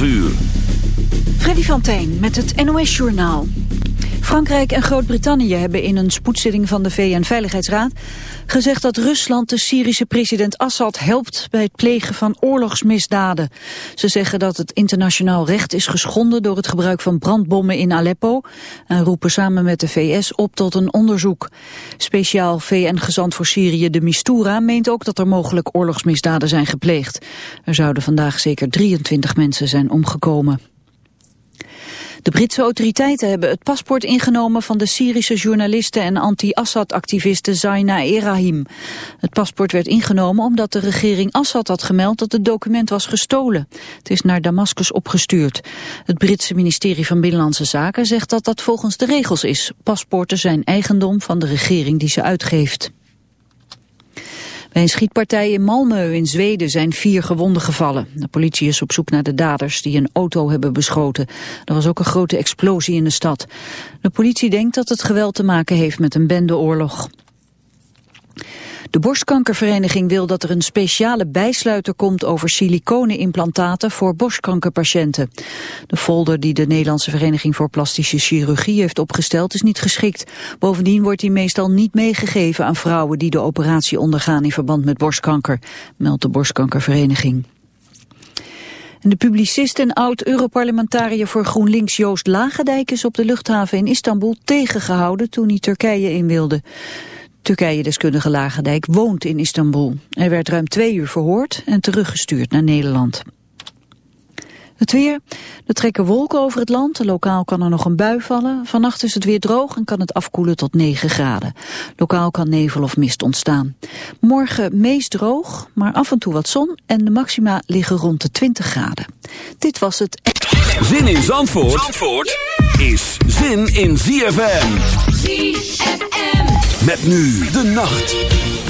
12 uur. Freddy Tijn met het NOS-journaal. Frankrijk en Groot-Brittannië hebben in een spoedzitting van de VN-veiligheidsraad gezegd dat Rusland de Syrische president Assad helpt bij het plegen van oorlogsmisdaden. Ze zeggen dat het internationaal recht is geschonden door het gebruik van brandbommen in Aleppo en roepen samen met de VS op tot een onderzoek. Speciaal VN-gezant voor Syrië de Mistura meent ook dat er mogelijk oorlogsmisdaden zijn gepleegd. Er zouden vandaag zeker 23 mensen zijn omgekomen. De Britse autoriteiten hebben het paspoort ingenomen van de Syrische journaliste en anti-Assad-activiste Zaina Erahim. Het paspoort werd ingenomen omdat de regering Assad had gemeld dat het document was gestolen. Het is naar Damascus opgestuurd. Het Britse ministerie van Binnenlandse Zaken zegt dat dat volgens de regels is. Paspoorten zijn eigendom van de regering die ze uitgeeft. Bij een schietpartij in Malmö in Zweden zijn vier gewonden gevallen. De politie is op zoek naar de daders die een auto hebben beschoten. Er was ook een grote explosie in de stad. De politie denkt dat het geweld te maken heeft met een bendeoorlog. De borstkankervereniging wil dat er een speciale bijsluiter komt over siliconenimplantaten voor borstkankerpatiënten. De folder die de Nederlandse Vereniging voor Plastische Chirurgie heeft opgesteld is niet geschikt. Bovendien wordt die meestal niet meegegeven aan vrouwen die de operatie ondergaan in verband met borstkanker, meldt de borstkankervereniging. En de publicist en oud-Europarlementariër voor GroenLinks Joost Lagendijk is op de luchthaven in Istanbul tegengehouden toen hij Turkije in wilde. Turkije-deskundige Lagendijk woont in Istanbul. Hij werd ruim twee uur verhoord en teruggestuurd naar Nederland. Het weer. Er trekken wolken over het land. Lokaal kan er nog een bui vallen. Vannacht is het weer droog en kan het afkoelen tot 9 graden. Lokaal kan nevel of mist ontstaan. Morgen meest droog, maar af en toe wat zon. En de maxima liggen rond de 20 graden. Dit was het... Zin in Zandvoort, Zandvoort is zin in ZFM. ZFM. Met nu de nacht.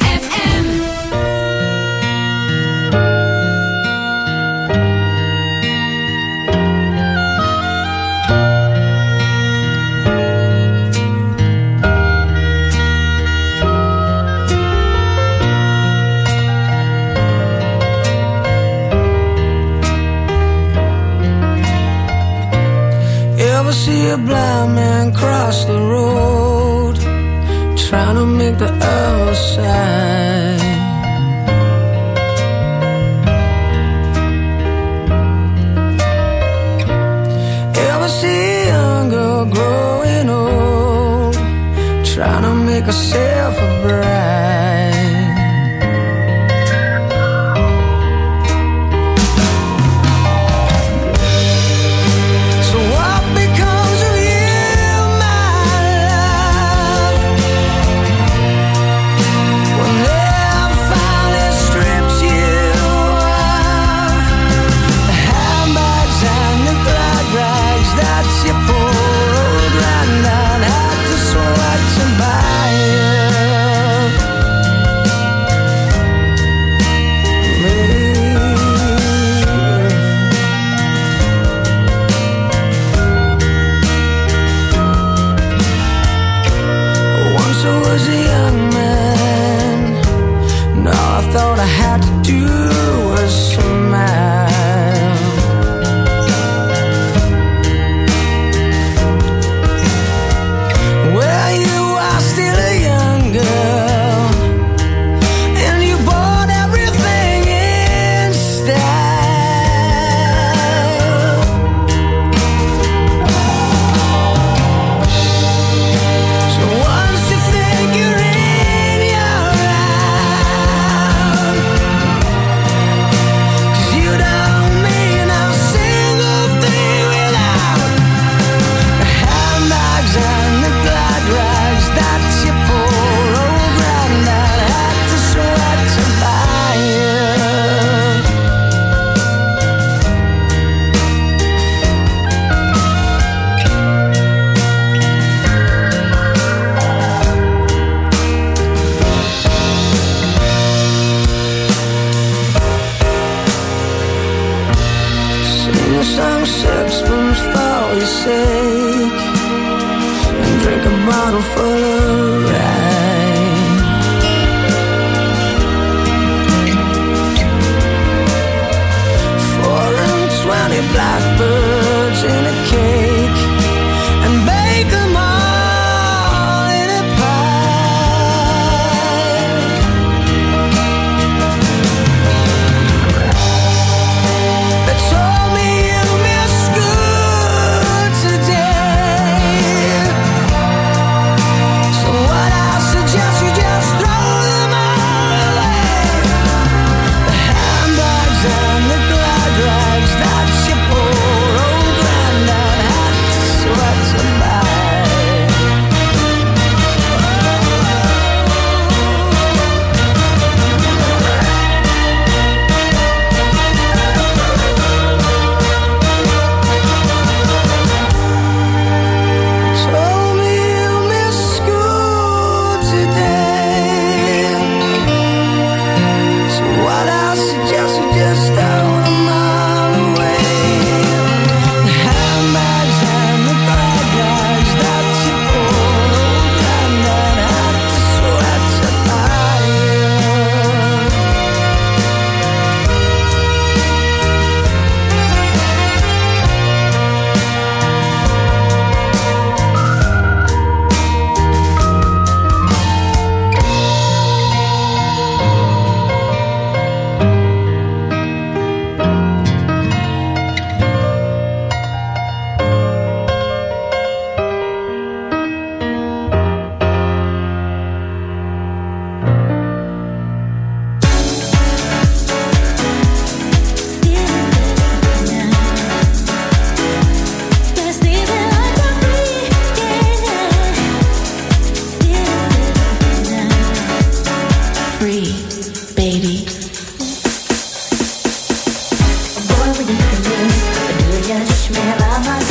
Yes, do you just smell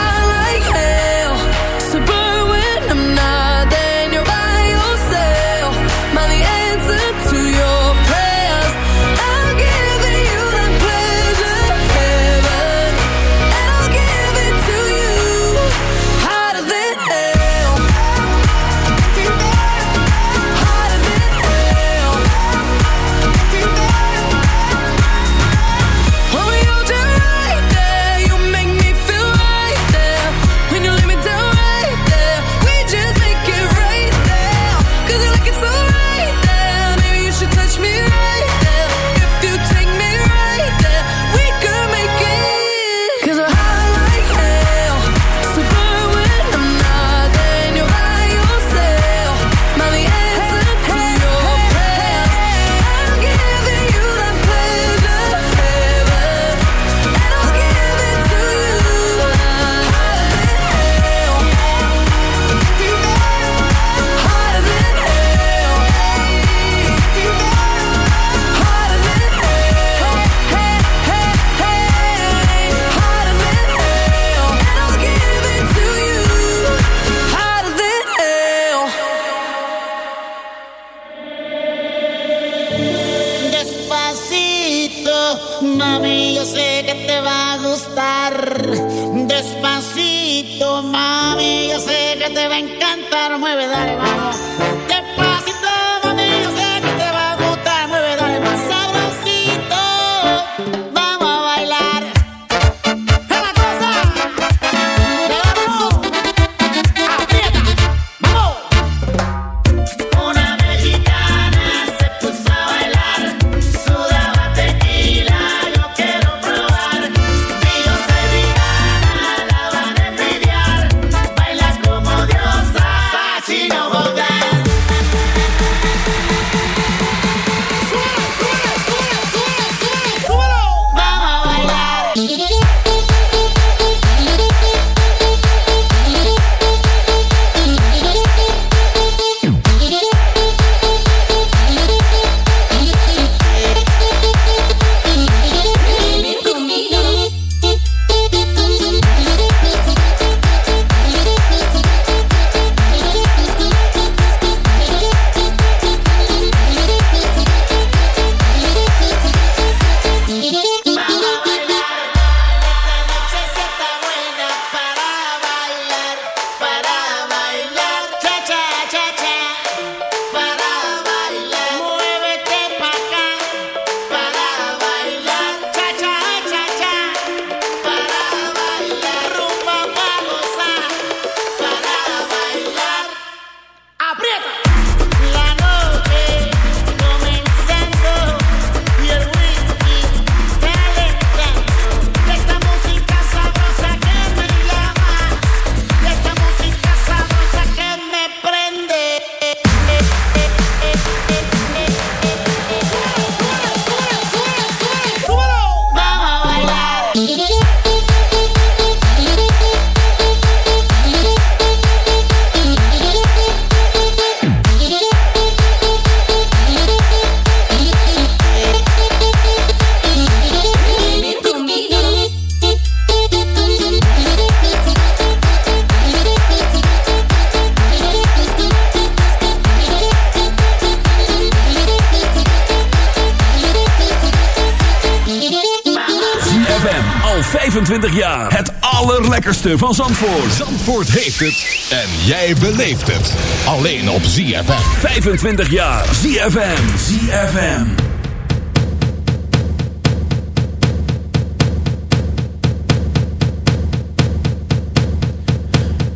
Al 25 jaar. Het allerlekkerste van Zandvoort. Zandvoort heeft het en jij beleeft het. Alleen op ZFM. 25 jaar. ZFM. ZFM.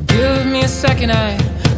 Give me a second, I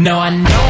No, I know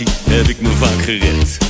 Geschichten heb ik me.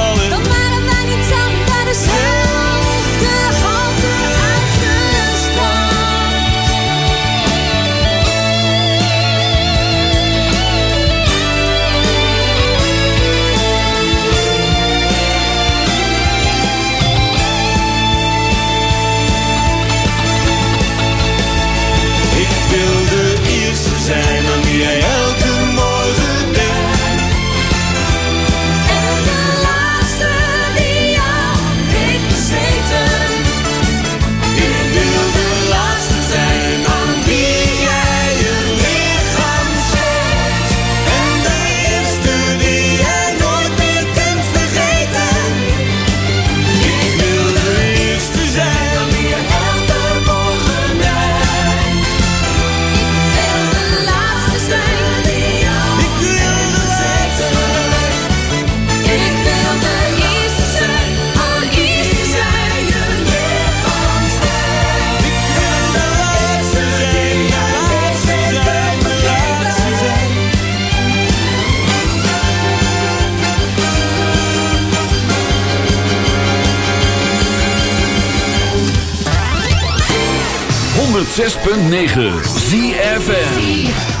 106.9 ZFN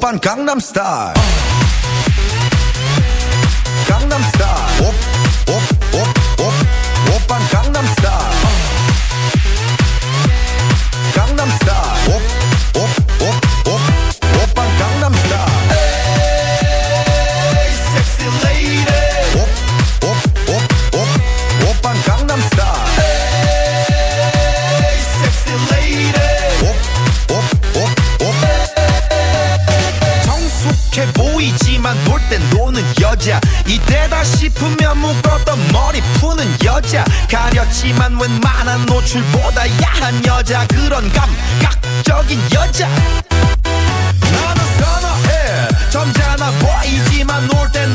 Gangnam Style. 쭉 뻗던 머리 푸는 여자. 가렸지만 웬만한 노출보다 야한 여자. 그런 감각적인 여자. 나는 선어해. 점잖아 보이지만 놀땐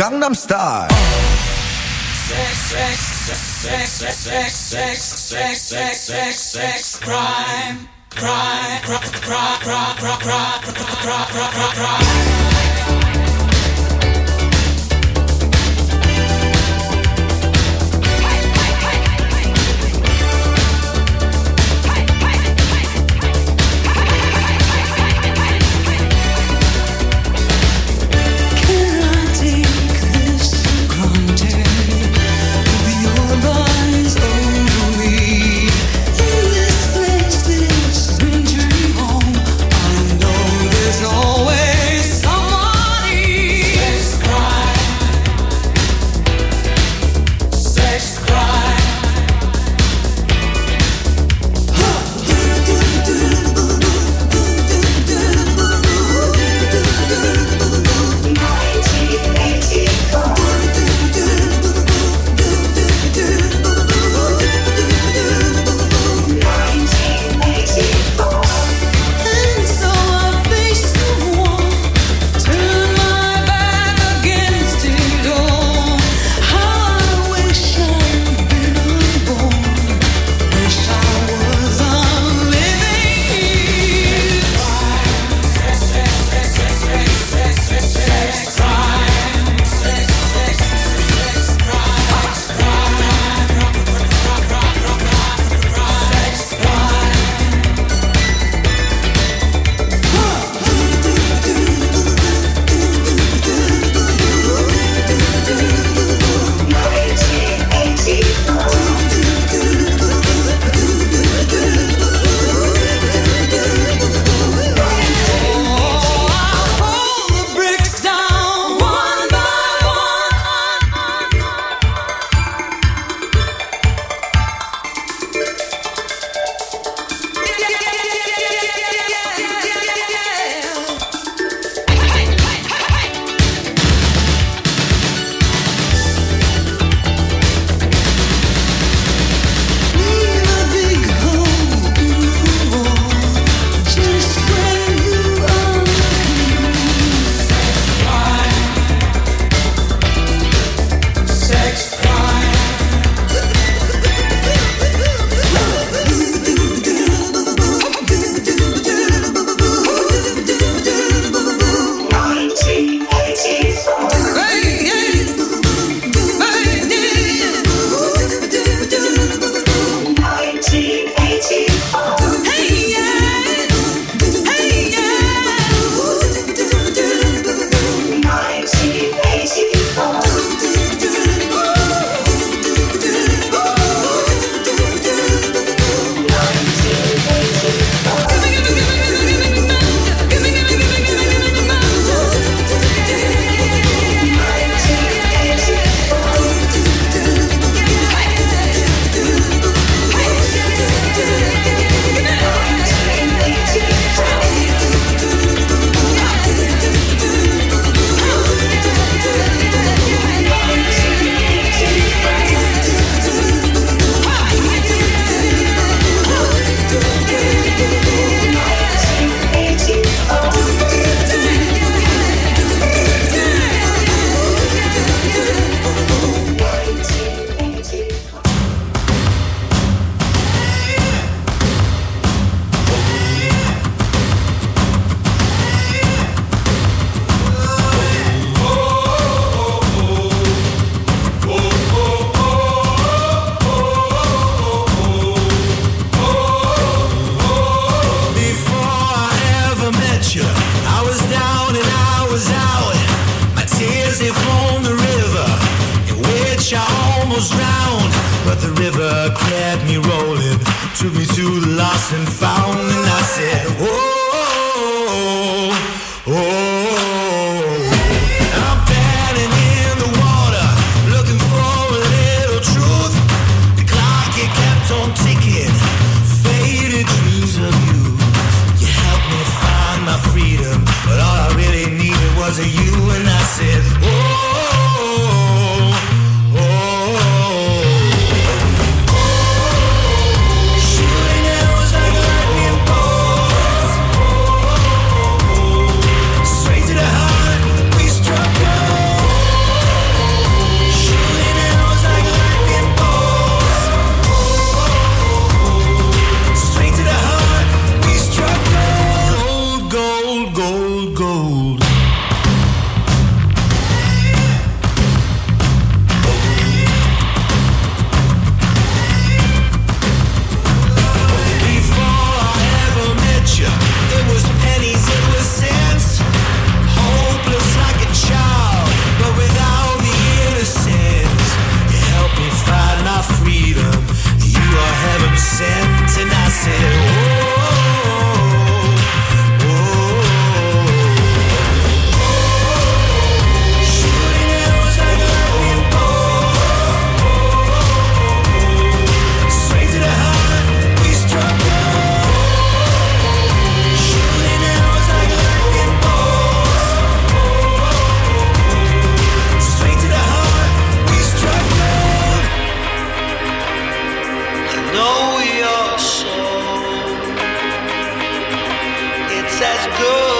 Gangnam Style. Crime, crime, crime, crime, crime, crime, crime, crime, crime, crime. city from the river in which I almost drowned. But the river kept me rolling, took me to the lost and found. And I said, Whoa, oh, oh, oh, oh. go.